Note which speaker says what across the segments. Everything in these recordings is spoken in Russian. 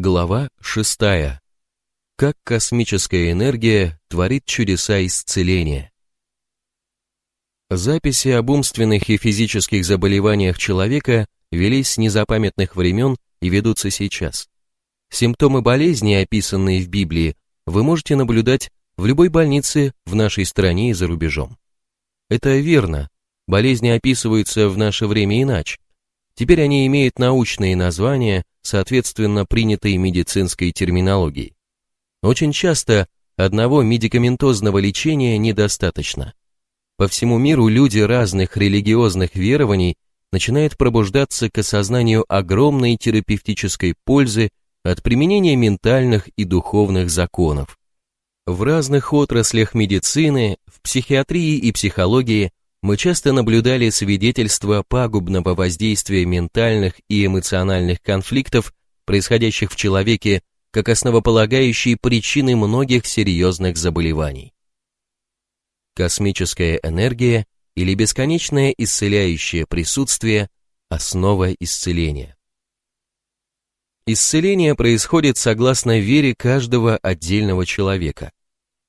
Speaker 1: Глава 6. Как космическая энергия творит чудеса исцеления. Записи об умственных и физических заболеваниях человека велись с незапамятных времен и ведутся сейчас. Симптомы болезни, описанные в Библии, вы можете наблюдать в любой больнице в нашей стране и за рубежом. Это верно, болезни описываются в наше время иначе. Теперь они имеют научные названия, соответственно принятой медицинской терминологии. Очень часто одного медикаментозного лечения недостаточно. По всему миру люди разных религиозных верований начинают пробуждаться к осознанию огромной терапевтической пользы от применения ментальных и духовных законов. В разных отраслях медицины, в психиатрии и психологии мы часто наблюдали свидетельства пагубного воздействия ментальных и эмоциональных конфликтов, происходящих в человеке, как основополагающие причины многих серьезных заболеваний. Космическая энергия или бесконечное исцеляющее присутствие – основа исцеления. Исцеление происходит согласно вере каждого отдельного человека.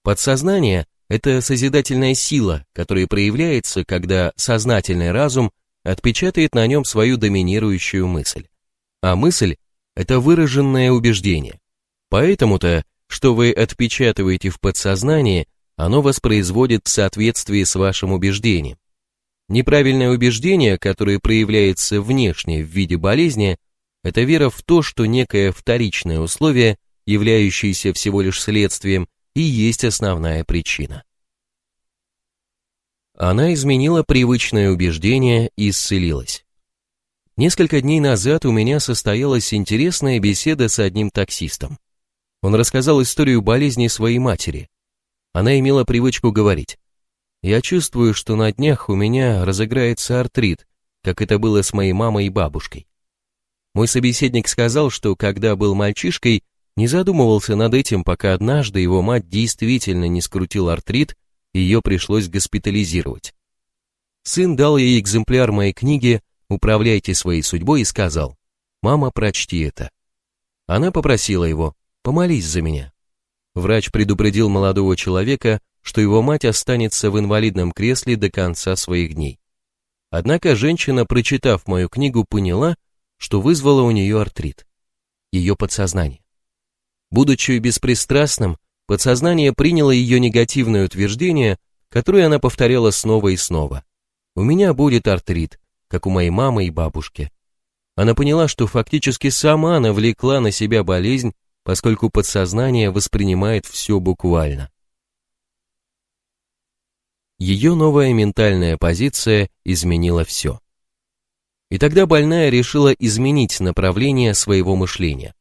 Speaker 1: Подсознание это созидательная сила, которая проявляется, когда сознательный разум отпечатает на нем свою доминирующую мысль. А мысль – это выраженное убеждение. Поэтому-то, что вы отпечатываете в подсознании, оно воспроизводит в соответствии с вашим убеждением. Неправильное убеждение, которое проявляется внешне в виде болезни, это вера в то, что некое вторичное условие, являющееся всего лишь следствием, и есть основная причина. Она изменила привычное убеждение и исцелилась. Несколько дней назад у меня состоялась интересная беседа с одним таксистом. Он рассказал историю болезни своей матери. Она имела привычку говорить, «Я чувствую, что на днях у меня разыграется артрит, как это было с моей мамой и бабушкой». Мой собеседник сказал, что когда был мальчишкой, не задумывался над этим, пока однажды его мать действительно не скрутил артрит, и ее пришлось госпитализировать. Сын дал ей экземпляр моей книги «Управляйте своей судьбой» и сказал, «Мама, прочти это». Она попросила его, «Помолись за меня». Врач предупредил молодого человека, что его мать останется в инвалидном кресле до конца своих дней. Однако женщина, прочитав мою книгу, поняла, что вызвало у нее артрит. Ее подсознание. Будучи беспристрастным, подсознание приняло ее негативное утверждение, которое она повторяла снова и снова. «У меня будет артрит, как у моей мамы и бабушки». Она поняла, что фактически сама навлекла на себя болезнь, поскольку подсознание воспринимает все буквально. Ее новая ментальная позиция изменила все. И тогда больная решила изменить направление своего мышления.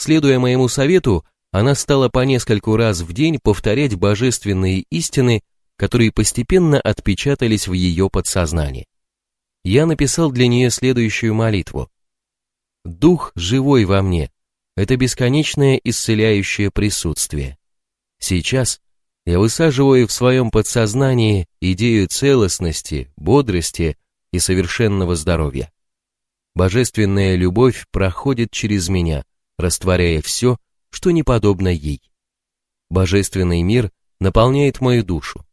Speaker 1: Следуя моему совету, она стала по нескольку раз в день повторять божественные истины, которые постепенно отпечатались в ее подсознании. Я написал для нее следующую молитву. «Дух живой во мне – это бесконечное исцеляющее присутствие. Сейчас я высаживаю в своем подсознании идею целостности, бодрости и совершенного здоровья. Божественная любовь проходит через меня, растворяя все, что не подобно ей. Божественный мир наполняет мою душу.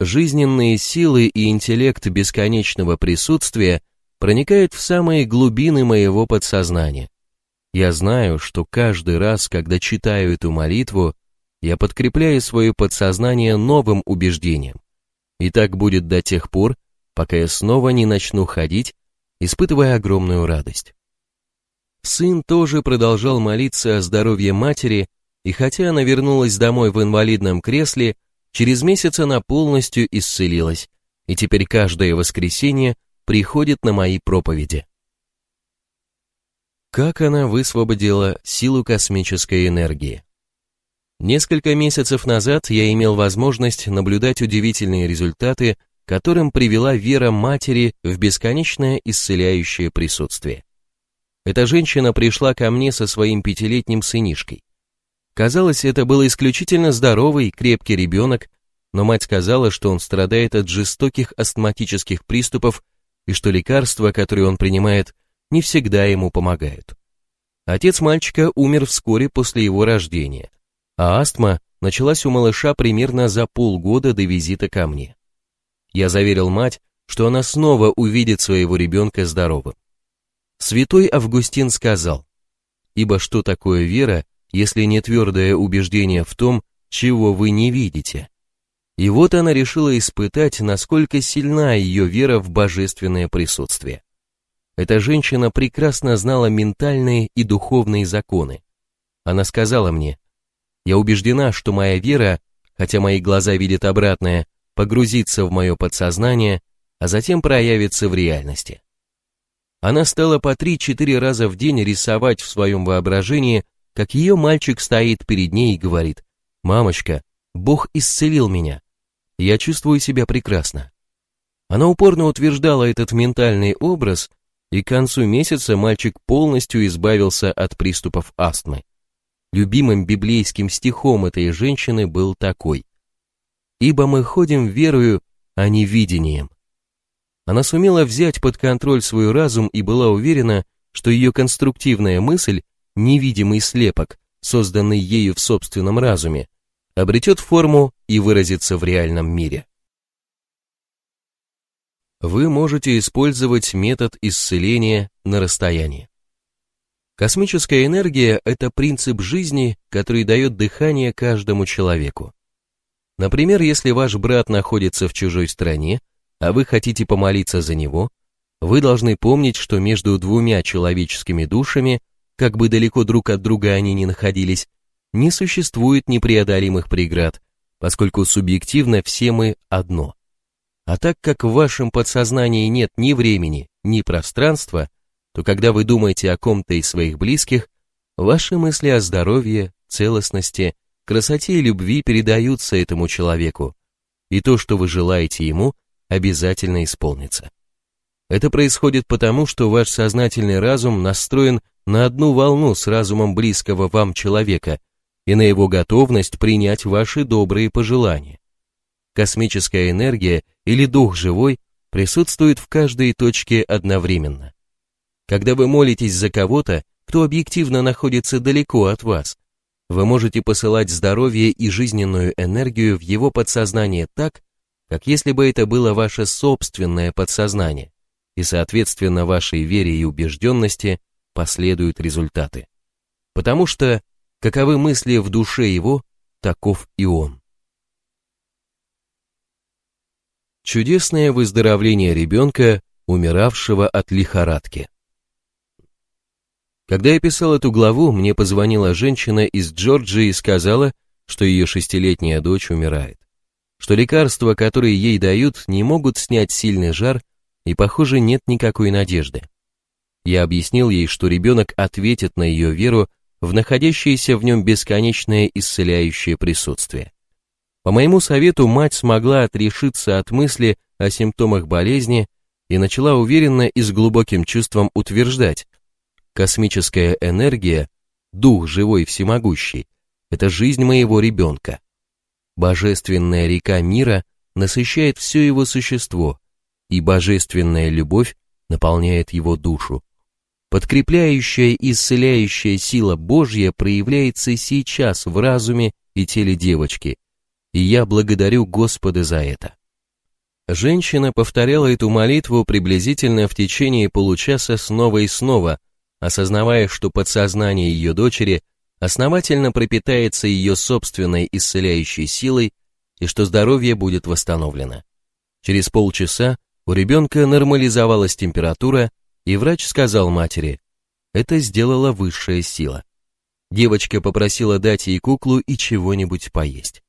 Speaker 1: Жизненные силы и интеллект бесконечного присутствия проникают в самые глубины моего подсознания. Я знаю, что каждый раз, когда читаю эту молитву, я подкрепляю свое подсознание новым убеждением. И так будет до тех пор, пока я снова не начну ходить, испытывая огромную радость. Сын тоже продолжал молиться о здоровье матери, и хотя она вернулась домой в инвалидном кресле, через месяц она полностью исцелилась, и теперь каждое воскресенье приходит на мои проповеди. Как она высвободила силу космической энергии? Несколько месяцев назад я имел возможность наблюдать удивительные результаты, которым привела вера матери в бесконечное исцеляющее присутствие. Эта женщина пришла ко мне со своим пятилетним сынишкой. Казалось, это был исключительно здоровый, крепкий ребенок, но мать сказала, что он страдает от жестоких астматических приступов и что лекарства, которые он принимает, не всегда ему помогают. Отец мальчика умер вскоре после его рождения, а астма началась у малыша примерно за полгода до визита ко мне. Я заверил мать, что она снова увидит своего ребенка здоровым. Святой Августин сказал, «Ибо что такое вера, если не твердое убеждение в том, чего вы не видите?» И вот она решила испытать, насколько сильна ее вера в божественное присутствие. Эта женщина прекрасно знала ментальные и духовные законы. Она сказала мне, «Я убеждена, что моя вера, хотя мои глаза видят обратное, погрузится в мое подсознание, а затем проявится в реальности». Она стала по 3-4 раза в день рисовать в своем воображении, как ее мальчик стоит перед ней и говорит, «Мамочка, Бог исцелил меня. Я чувствую себя прекрасно». Она упорно утверждала этот ментальный образ, и к концу месяца мальчик полностью избавился от приступов астмы. Любимым библейским стихом этой женщины был такой «Ибо мы ходим верою, а не видением». Она сумела взять под контроль свой разум и была уверена, что ее конструктивная мысль, невидимый слепок, созданный ею в собственном разуме, обретет форму и выразится в реальном мире вы можете использовать метод исцеления на расстоянии. Космическая энергия – это принцип жизни, который дает дыхание каждому человеку. Например, если ваш брат находится в чужой стране, а вы хотите помолиться за него, вы должны помнить, что между двумя человеческими душами, как бы далеко друг от друга они ни находились, не существует непреодолимых преград, поскольку субъективно все мы одно – а так как в вашем подсознании нет ни времени, ни пространства, то когда вы думаете о ком-то из своих близких, ваши мысли о здоровье, целостности, красоте и любви передаются этому человеку, и то, что вы желаете ему, обязательно исполнится. Это происходит потому, что ваш сознательный разум настроен на одну волну с разумом близкого вам человека и на его готовность принять ваши добрые пожелания космическая энергия или дух живой присутствует в каждой точке одновременно. Когда вы молитесь за кого-то, кто объективно находится далеко от вас, вы можете посылать здоровье и жизненную энергию в его подсознание так, как если бы это было ваше собственное подсознание, и соответственно вашей вере и убежденности последуют результаты. Потому что, каковы мысли в душе его, таков и он. Чудесное выздоровление ребенка, умиравшего от лихорадки. Когда я писал эту главу, мне позвонила женщина из Джорджии и сказала, что ее шестилетняя дочь умирает. Что лекарства, которые ей дают, не могут снять сильный жар, и, похоже, нет никакой надежды. Я объяснил ей, что ребенок ответит на ее веру в находящееся в нем бесконечное исцеляющее присутствие. По моему совету мать смогла отрешиться от мысли о симптомах болезни и начала уверенно и с глубоким чувством утверждать, космическая энергия, дух живой всемогущий, это жизнь моего ребенка. Божественная река мира насыщает все его существо, и божественная любовь наполняет его душу. Подкрепляющая и исцеляющая сила Божья проявляется сейчас в разуме и теле девочки – и я благодарю Господа за это. Женщина повторяла эту молитву приблизительно в течение получаса снова и снова, осознавая, что подсознание ее дочери основательно пропитается ее собственной исцеляющей силой и что здоровье будет восстановлено. Через полчаса у ребенка нормализовалась температура, и врач сказал матери, это сделала высшая сила. Девочка попросила дать ей куклу и чего-нибудь поесть.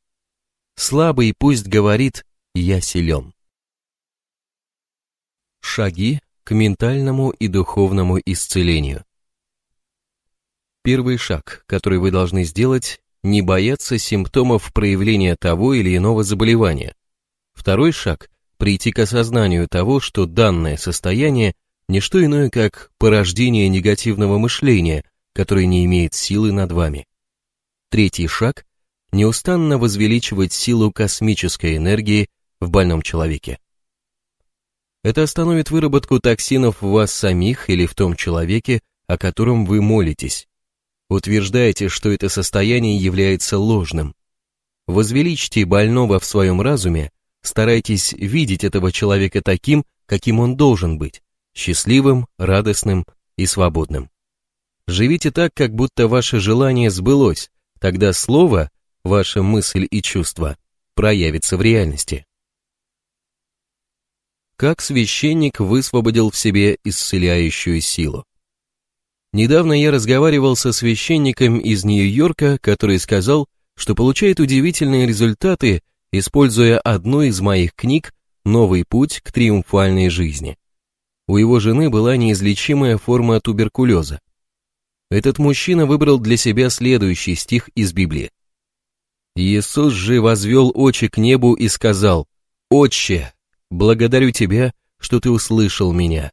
Speaker 1: Слабый пусть говорит «я силен». Шаги к ментальному и духовному исцелению. Первый шаг, который вы должны сделать, не бояться симптомов проявления того или иного заболевания. Второй шаг – прийти к осознанию того, что данное состояние – не что иное, как порождение негативного мышления, которое не имеет силы над вами. Третий шаг неустанно возвеличивать силу космической энергии в больном человеке. Это остановит выработку токсинов в вас самих или в том человеке, о котором вы молитесь, Утверждайте, что это состояние является ложным. Возвеличьте больного в своем разуме, старайтесь видеть этого человека таким, каким он должен быть, счастливым, радостным и свободным. Живите так, как будто ваше желание сбылось, тогда слово, ваша мысль и чувство проявится в реальности. Как священник высвободил в себе исцеляющую силу. Недавно я разговаривал со священником из Нью-Йорка, который сказал, что получает удивительные результаты, используя одну из моих книг «Новый путь к триумфальной жизни». У его жены была неизлечимая форма туберкулеза. Этот мужчина выбрал для себя следующий стих из Библии. Иисус же возвел очи к небу и сказал, «Отче, благодарю Тебя, что Ты услышал меня.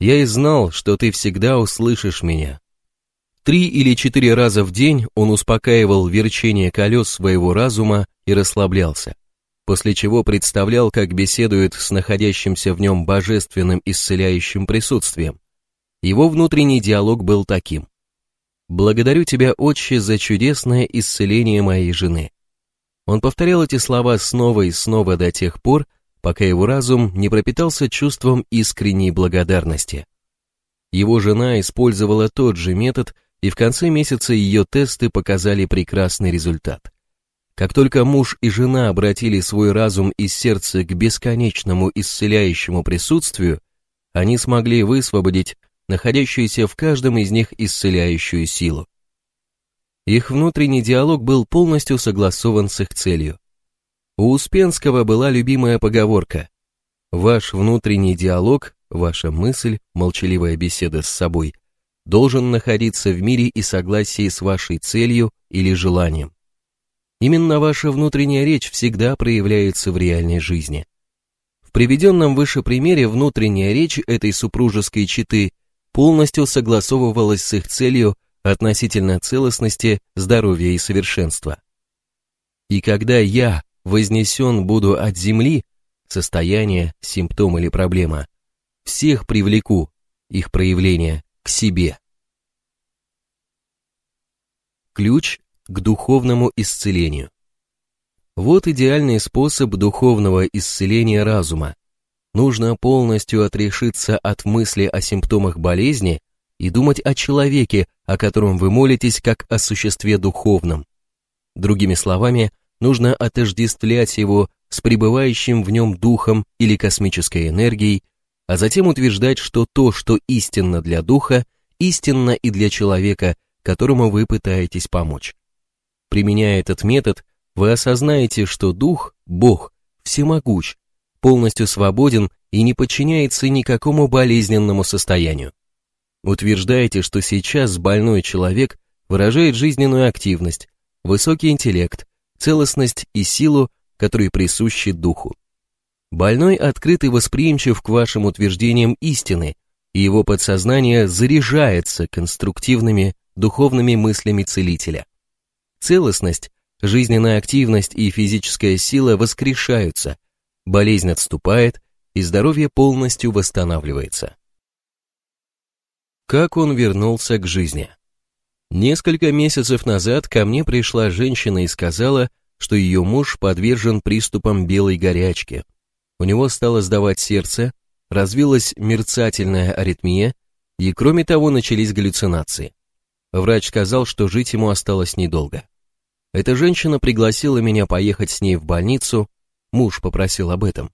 Speaker 1: Я и знал, что Ты всегда услышишь меня». Три или четыре раза в день он успокаивал верчение колес своего разума и расслаблялся, после чего представлял, как беседует с находящимся в нем божественным исцеляющим присутствием. Его внутренний диалог был таким. «Благодарю тебя, Отче, за чудесное исцеление моей жены». Он повторял эти слова снова и снова до тех пор, пока его разум не пропитался чувством искренней благодарности. Его жена использовала тот же метод, и в конце месяца ее тесты показали прекрасный результат. Как только муж и жена обратили свой разум и сердце к бесконечному исцеляющему присутствию, они смогли высвободить находящуюся в каждом из них исцеляющую силу. Их внутренний диалог был полностью согласован с их целью. У Успенского была любимая поговорка «Ваш внутренний диалог, ваша мысль, молчаливая беседа с собой должен находиться в мире и согласии с вашей целью или желанием. Именно ваша внутренняя речь всегда проявляется в реальной жизни. В приведенном выше примере внутренняя речь этой супружеской четы полностью согласовывалась с их целью относительно целостности, здоровья и совершенства. И когда я вознесен буду от земли, состояние, симптом или проблема, всех привлеку, их проявление, к себе. Ключ к духовному исцелению. Вот идеальный способ духовного исцеления разума, Нужно полностью отрешиться от мысли о симптомах болезни и думать о человеке, о котором вы молитесь, как о существе духовном. Другими словами, нужно отождествлять его с пребывающим в нем духом или космической энергией, а затем утверждать, что то, что истинно для духа, истинно и для человека, которому вы пытаетесь помочь. Применяя этот метод, вы осознаете, что дух, Бог, всемогущ, полностью свободен и не подчиняется никакому болезненному состоянию. Утверждаете, что сейчас больной человек выражает жизненную активность, высокий интеллект, целостность и силу, которые присущи духу. Больной открыт и восприимчив к вашим утверждениям истины, и его подсознание заряжается конструктивными духовными мыслями целителя. Целостность, жизненная активность и физическая сила воскрешаются – болезнь отступает и здоровье полностью восстанавливается. Как он вернулся к жизни? Несколько месяцев назад ко мне пришла женщина и сказала, что ее муж подвержен приступам белой горячки. У него стало сдавать сердце, развилась мерцательная аритмия, и кроме того начались галлюцинации. Врач сказал, что жить ему осталось недолго. Эта женщина пригласила меня поехать с ней в больницу, Муж попросил об этом.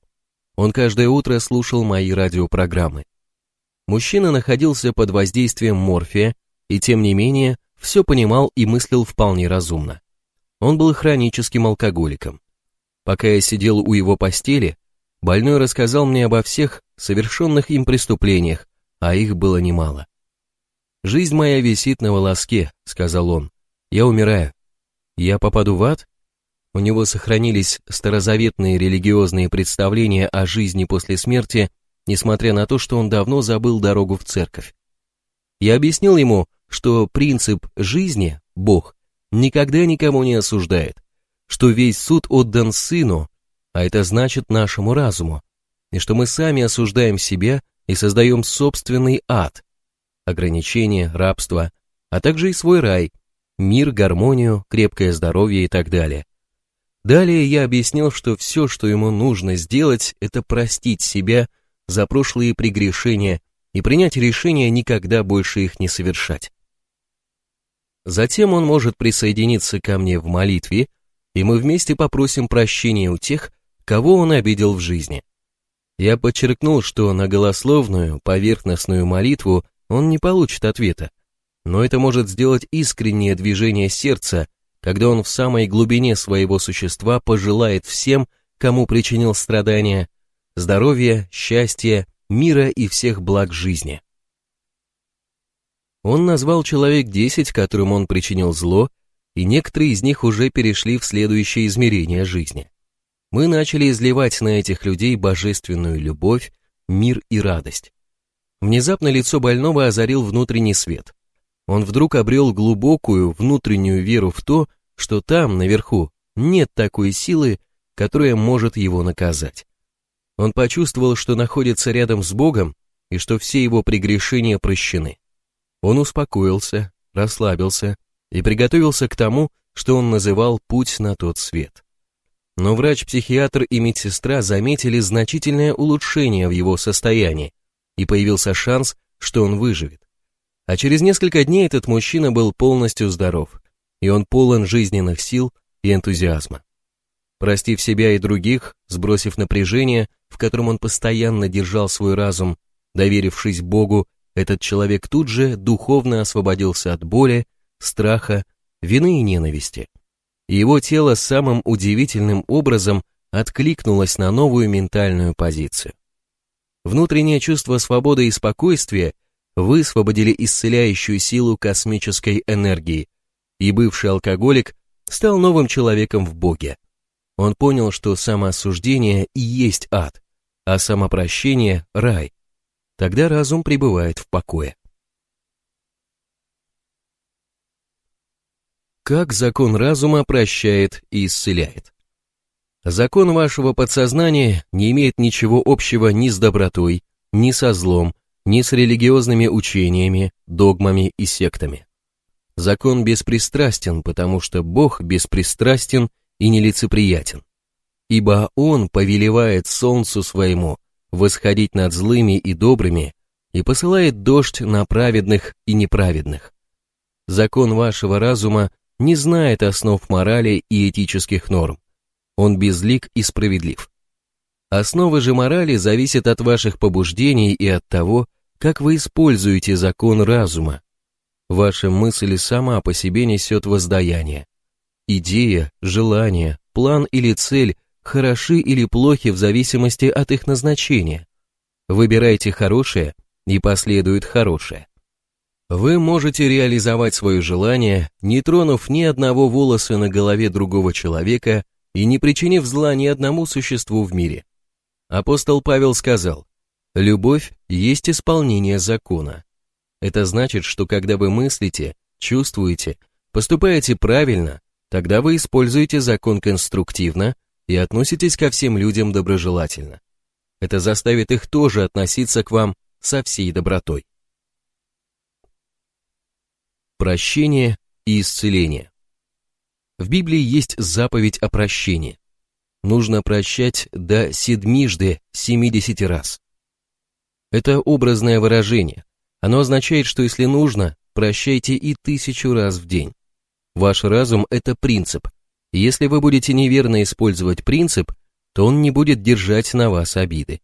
Speaker 1: Он каждое утро слушал мои радиопрограммы. Мужчина находился под воздействием морфия и, тем не менее, все понимал и мыслил вполне разумно. Он был хроническим алкоголиком. Пока я сидел у его постели, больной рассказал мне обо всех совершенных им преступлениях, а их было немало. «Жизнь моя висит на волоске», — сказал он. «Я умираю. Я попаду в ад?» У него сохранились старозаветные религиозные представления о жизни после смерти, несмотря на то, что он давно забыл дорогу в церковь. Я объяснил ему, что принцип жизни, Бог, никогда никому не осуждает, что весь суд отдан Сыну, а это значит нашему разуму, и что мы сами осуждаем себя и создаем собственный ад, ограничения, рабство, а также и свой рай, мир, гармонию, крепкое здоровье и так далее. Далее я объяснил, что все, что ему нужно сделать, это простить себя за прошлые прегрешения и принять решение никогда больше их не совершать. Затем он может присоединиться ко мне в молитве, и мы вместе попросим прощения у тех, кого он обидел в жизни. Я подчеркнул, что на голословную, поверхностную молитву он не получит ответа, но это может сделать искреннее движение сердца, когда он в самой глубине своего существа пожелает всем, кому причинил страдания, здоровья, счастья, мира и всех благ жизни. Он назвал человек десять, которым он причинил зло, и некоторые из них уже перешли в следующее измерение жизни. Мы начали изливать на этих людей божественную любовь, мир и радость. Внезапно лицо больного озарил внутренний свет. Он вдруг обрел глубокую внутреннюю веру в то, что там, наверху, нет такой силы, которая может его наказать. Он почувствовал, что находится рядом с Богом и что все его прегрешения прощены. Он успокоился, расслабился и приготовился к тому, что он называл «путь на тот свет». Но врач-психиатр и медсестра заметили значительное улучшение в его состоянии, и появился шанс, что он выживет. А через несколько дней этот мужчина был полностью здоров, и он полон жизненных сил и энтузиазма. Простив себя и других, сбросив напряжение, в котором он постоянно держал свой разум, доверившись Богу этот человек тут же духовно освободился от боли, страха, вины и ненависти. Его тело самым удивительным образом откликнулось на новую ментальную позицию. Внутреннее чувство свободы и спокойствия высвободили исцеляющую силу космической энергии, и бывший алкоголик стал новым человеком в Боге. Он понял, что самоосуждение и есть ад, а самопрощение – рай, Тогда разум пребывает в покое. Как закон разума прощает и исцеляет? Закон вашего подсознания не имеет ничего общего ни с добротой, ни со злом, ни с религиозными учениями, догмами и сектами. Закон беспристрастен, потому что Бог беспристрастен и нелицеприятен. Ибо Он повелевает солнцу своему восходить над злыми и добрыми и посылает дождь на праведных и неправедных. Закон вашего разума не знает основ морали и этических норм. Он безлик и справедлив. Основы же морали зависят от ваших побуждений и от того, как вы используете закон разума. Ваша мысль сама по себе несет воздаяние. Идея, желание, план или цель хороши или плохи в зависимости от их назначения. Выбирайте хорошее, и последует хорошее. Вы можете реализовать свое желание, не тронув ни одного волоса на голове другого человека и не причинив зла ни одному существу в мире. Апостол Павел сказал, «Любовь есть исполнение закона». Это значит, что когда вы мыслите, чувствуете, поступаете правильно, тогда вы используете закон конструктивно и относитесь ко всем людям доброжелательно. Это заставит их тоже относиться к вам со всей добротой. Прощение и исцеление. В Библии есть заповедь о прощении. Нужно прощать до седмижды 70 раз. Это образное выражение. Оно означает, что если нужно, прощайте и тысячу раз в день. Ваш разум – это принцип, если вы будете неверно использовать принцип, то он не будет держать на вас обиды.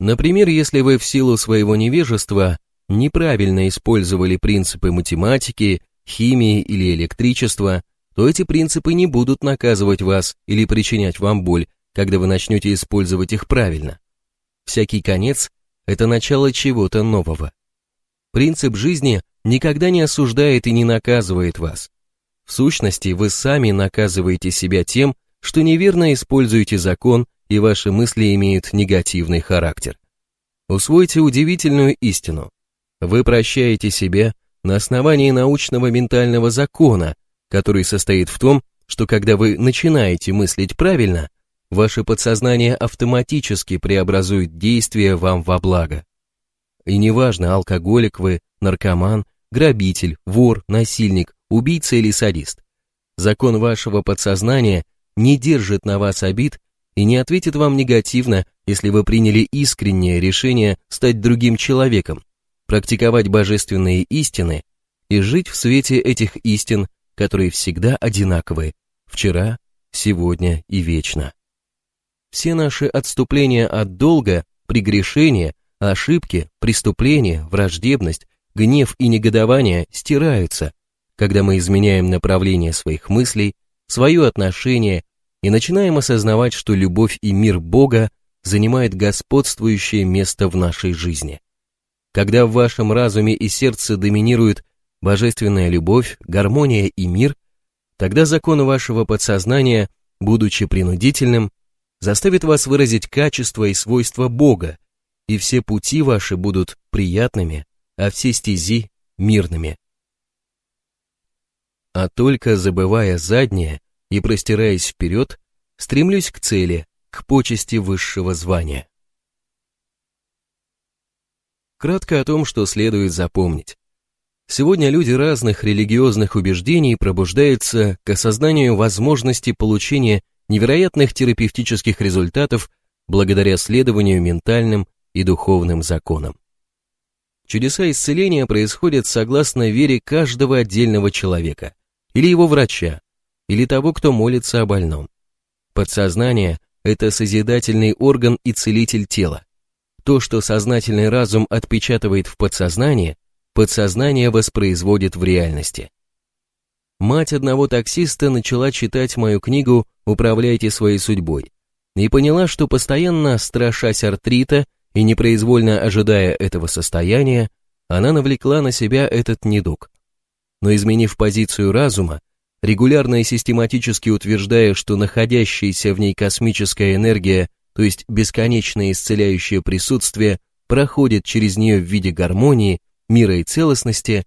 Speaker 1: Например, если вы в силу своего невежества неправильно использовали принципы математики, химии или электричества, то эти принципы не будут наказывать вас или причинять вам боль, когда вы начнете использовать их правильно. Всякий конец – это начало чего-то нового. Принцип жизни никогда не осуждает и не наказывает вас. В сущности, вы сами наказываете себя тем, что неверно используете закон и ваши мысли имеют негативный характер. Усвойте удивительную истину. Вы прощаете себя на основании научного ментального закона, который состоит в том, что когда вы начинаете мыслить правильно, ваше подсознание автоматически преобразует действия вам во благо. И неважно, алкоголик вы, наркоман, грабитель, вор, насильник, убийца или садист. Закон вашего подсознания не держит на вас обид и не ответит вам негативно, если вы приняли искреннее решение стать другим человеком, практиковать божественные истины и жить в свете этих истин, которые всегда одинаковы, вчера, сегодня и вечно. Все наши отступления от долга, прегрешения, ошибки, преступления, враждебность, гнев и негодование стираются, когда мы изменяем направление своих мыслей, свое отношение и начинаем осознавать, что любовь и мир Бога занимает господствующее место в нашей жизни. Когда в вашем разуме и сердце доминирует божественная любовь, гармония и мир, тогда закон вашего подсознания, будучи принудительным, заставит вас выразить качество и свойства Бога, и все пути ваши будут приятными, а все стези мирными. А только забывая заднее и простираясь вперед, стремлюсь к цели, к почести высшего звания. Кратко о том, что следует запомнить. Сегодня люди разных религиозных убеждений пробуждаются к осознанию возможности получения невероятных терапевтических результатов благодаря следованию ментальным и духовным законам. Чудеса исцеления происходят согласно вере каждого отдельного человека, или его врача, или того, кто молится о больном. Подсознание – это созидательный орган и целитель тела. То, что сознательный разум отпечатывает в подсознание, подсознание воспроизводит в реальности. Мать одного таксиста начала читать мою книгу «Управляйте своей судьбой» и поняла, что постоянно страшась артрита и непроизвольно ожидая этого состояния, она навлекла на себя этот недуг. Но изменив позицию разума, регулярно и систематически утверждая, что находящаяся в ней космическая энергия, то есть бесконечное исцеляющее присутствие, проходит через нее в виде гармонии, мира и целостности,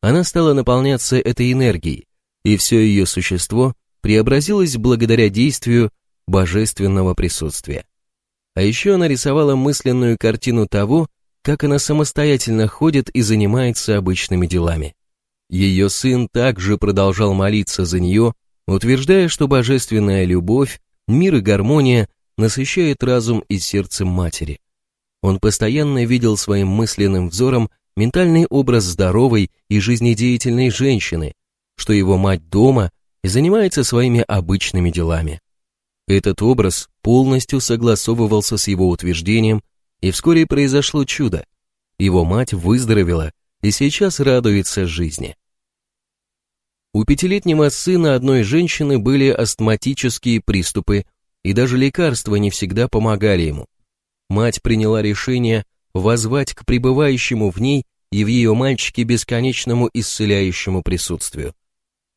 Speaker 1: она стала наполняться этой энергией, и все ее существо преобразилось благодаря действию божественного присутствия. А еще она рисовала мысленную картину того, как она самостоятельно ходит и занимается обычными делами. Ее сын также продолжал молиться за нее, утверждая, что божественная любовь, мир и гармония насыщает разум и сердце матери. Он постоянно видел своим мысленным взором ментальный образ здоровой и жизнедеятельной женщины, что его мать дома и занимается своими обычными делами. Этот образ полностью согласовывался с его утверждением, и вскоре произошло чудо. Его мать выздоровела и сейчас радуется жизни. У пятилетнего сына одной женщины были астматические приступы, и даже лекарства не всегда помогали ему. Мать приняла решение возвать к пребывающему в ней и в ее мальчике бесконечному исцеляющему присутствию.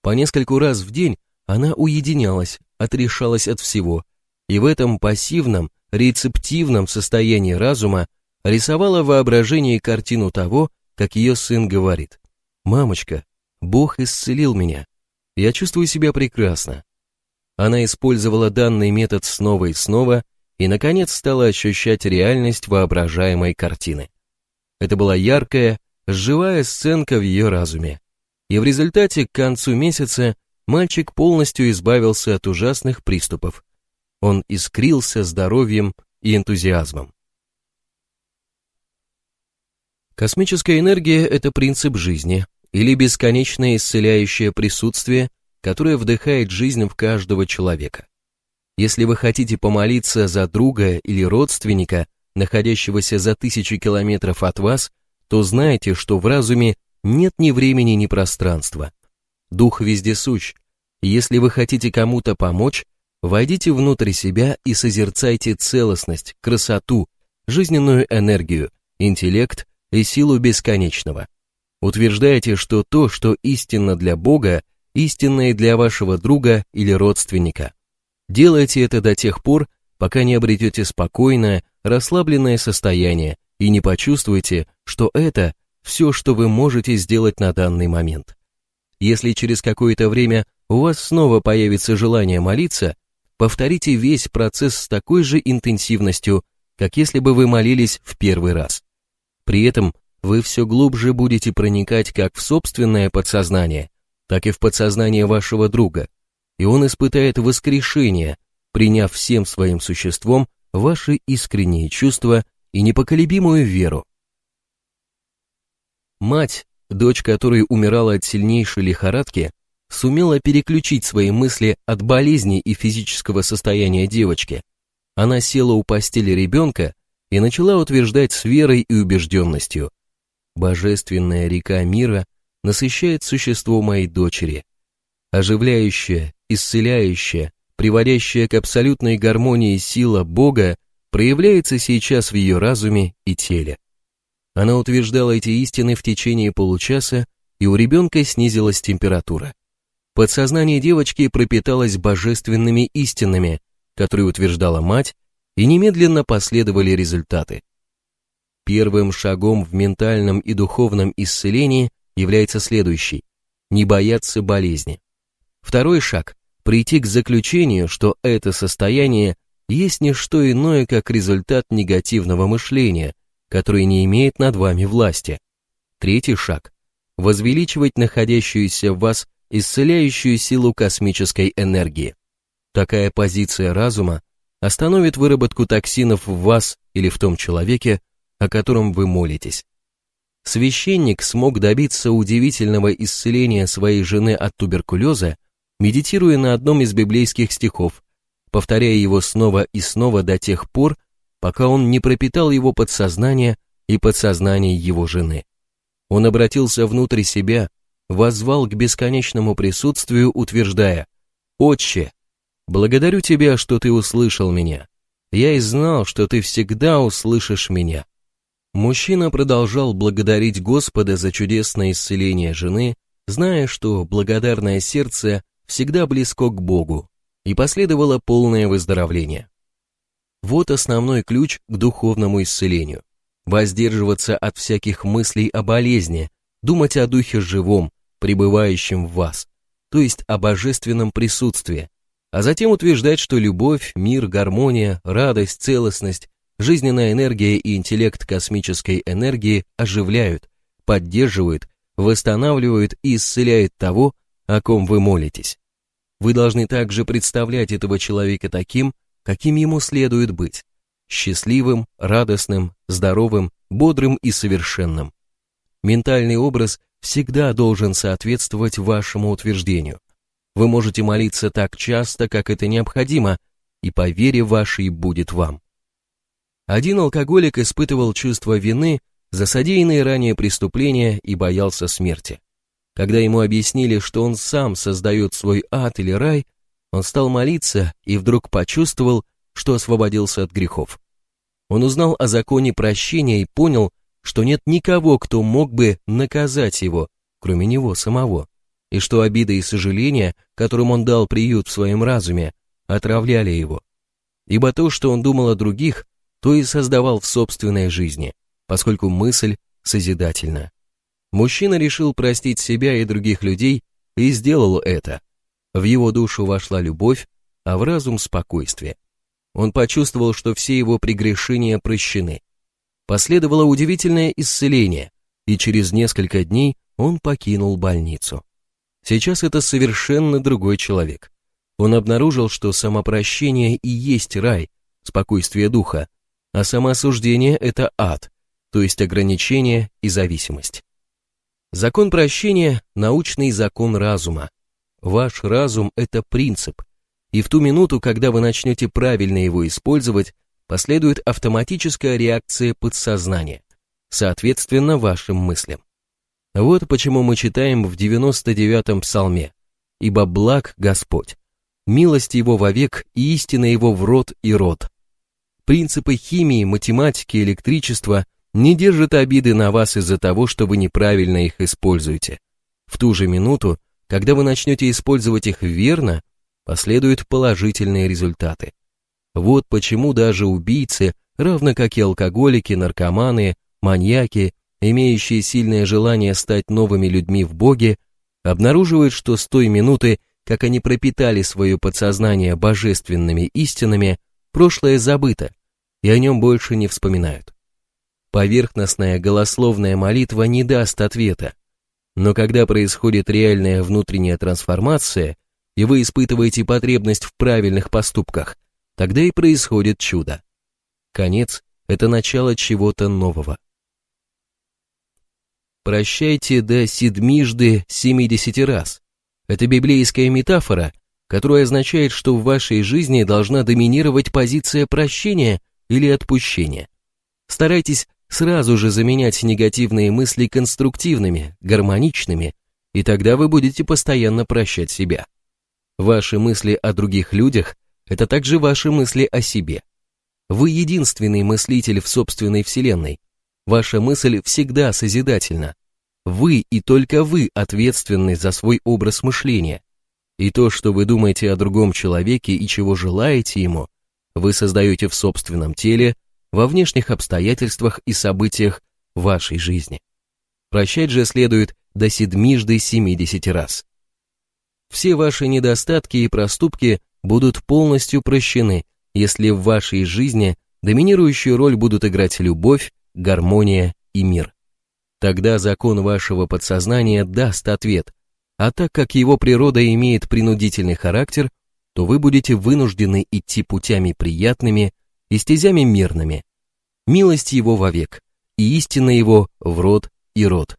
Speaker 1: По нескольку раз в день она уединялась, отрешалась от всего, и в этом пассивном, рецептивном состоянии разума рисовала в воображении картину того, как ее сын говорит. «Мамочка, Бог исцелил меня. Я чувствую себя прекрасно». Она использовала данный метод снова и снова, и, наконец, стала ощущать реальность воображаемой картины. Это была яркая, живая сценка в ее разуме. И в результате к концу месяца мальчик полностью избавился от ужасных приступов. Он искрился здоровьем и энтузиазмом. Космическая энергия – это принцип жизни или бесконечное исцеляющее присутствие, которое вдыхает жизнь в каждого человека. Если вы хотите помолиться за друга или родственника, находящегося за тысячи километров от вас, то знайте, что в разуме нет ни времени, ни пространства. Дух вездесущ. Если вы хотите кому-то помочь, войдите внутрь себя и созерцайте целостность, красоту, жизненную энергию, интеллект и силу бесконечного. Утверждайте, что то, что истинно для Бога, истинно и для вашего друга или родственника. Делайте это до тех пор, пока не обретете спокойное, расслабленное состояние и не почувствуете, что это все, что вы можете сделать на данный момент. Если через какое-то время у вас снова появится желание молиться, повторите весь процесс с такой же интенсивностью, как если бы вы молились в первый раз. При этом вы все глубже будете проникать как в собственное подсознание, так и в подсознание вашего друга, и он испытает воскрешение, приняв всем своим существом ваши искренние чувства и непоколебимую веру. Мать, дочь которой умирала от сильнейшей лихорадки, сумела переключить свои мысли от болезни и физического состояния девочки. Она села у постели ребенка и начала утверждать с верой и убежденностью. Божественная река мира насыщает существо моей дочери. Оживляющая, исцеляющая, приводящая к абсолютной гармонии сила Бога проявляется сейчас в ее разуме и теле. Она утверждала эти истины в течение получаса, и у ребенка снизилась температура. Подсознание девочки пропиталось божественными истинами, которые утверждала мать, и немедленно последовали результаты. Первым шагом в ментальном и духовном исцелении является следующий – не бояться болезни. Второй шаг – прийти к заключению, что это состояние есть не что иное, как результат негативного мышления, который не имеет над вами власти. Третий шаг – возвеличивать находящуюся в вас исцеляющую силу космической энергии. Такая позиция разума остановит выработку токсинов в вас или в том человеке, о котором вы молитесь. Священник смог добиться удивительного исцеления своей жены от туберкулеза, медитируя на одном из библейских стихов, повторяя его снова и снова до тех пор, пока он не пропитал его подсознание и подсознание его жены. Он обратился внутрь себя, воззвал к бесконечному присутствию, утверждая «Отче, благодарю тебя, что ты услышал меня. Я и знал, что ты всегда услышишь меня». Мужчина продолжал благодарить Господа за чудесное исцеление жены, зная, что благодарное сердце всегда близко к Богу, и последовало полное выздоровление. Вот основной ключ к духовному исцелению. Воздерживаться от всяких мыслей о болезни, думать о духе живом, пребывающем в вас, то есть о божественном присутствии, а затем утверждать, что любовь, мир, гармония, радость, целостность, жизненная энергия и интеллект космической энергии оживляют, поддерживают, восстанавливают и исцеляют того, о ком вы молитесь. Вы должны также представлять этого человека таким, каким ему следует быть, счастливым, радостным, здоровым, бодрым и совершенным. Ментальный образ всегда должен соответствовать вашему утверждению. Вы можете молиться так часто, как это необходимо, и по вере вашей будет вам. Один алкоголик испытывал чувство вины за содеянные ранее преступления и боялся смерти. Когда ему объяснили, что он сам создает свой ад или рай, он стал молиться и вдруг почувствовал, что освободился от грехов. Он узнал о законе прощения и понял, что нет никого, кто мог бы наказать его, кроме него самого, и что обида и сожаления, которым он дал приют в своем разуме, отравляли его. Ибо то, что он думал о других, то и создавал в собственной жизни, поскольку мысль созидательна. Мужчина решил простить себя и других людей и сделал это, в его душу вошла любовь, а в разум спокойствие. Он почувствовал, что все его прегрешения прощены. Последовало удивительное исцеление, и через несколько дней он покинул больницу. Сейчас это совершенно другой человек. Он обнаружил, что самопрощение и есть рай, спокойствие духа, а самоосуждение – это ад, то есть ограничение и зависимость. Закон прощения – научный закон разума, Ваш разум – это принцип, и в ту минуту, когда вы начнете правильно его использовать, последует автоматическая реакция подсознания, соответственно вашим мыслям. Вот почему мы читаем в 99-м псалме «Ибо благ Господь, милость Его вовек и истина Его в род и род». Принципы химии, математики, электричества не держат обиды на вас из-за того, что вы неправильно их используете. В ту же минуту когда вы начнете использовать их верно, последуют положительные результаты. Вот почему даже убийцы, равно как и алкоголики, наркоманы, маньяки, имеющие сильное желание стать новыми людьми в Боге, обнаруживают, что с той минуты, как они пропитали свое подсознание божественными истинами, прошлое забыто, и о нем больше не вспоминают. Поверхностная голословная молитва не даст ответа. Но когда происходит реальная внутренняя трансформация, и вы испытываете потребность в правильных поступках, тогда и происходит чудо. Конец – это начало чего-то нового. Прощайте до седмижды семидесяти раз. Это библейская метафора, которая означает, что в вашей жизни должна доминировать позиция прощения или отпущения. Старайтесь сразу же заменять негативные мысли конструктивными, гармоничными, и тогда вы будете постоянно прощать себя. Ваши мысли о других людях – это также ваши мысли о себе. Вы единственный мыслитель в собственной вселенной, Ваша мысль всегда созидательна. Вы и только вы ответственны за свой образ мышления. И то, что вы думаете о другом человеке и чего желаете ему, вы создаете в собственном теле, во внешних обстоятельствах и событиях вашей жизни. Прощать же следует до седмижды семидесяти раз. Все ваши недостатки и проступки будут полностью прощены, если в вашей жизни доминирующую роль будут играть любовь, гармония и мир. Тогда закон вашего подсознания даст ответ, а так как его природа имеет принудительный характер, то вы будете вынуждены идти путями приятными и стезями мирными. Милость его вовек, и истина его в род и род.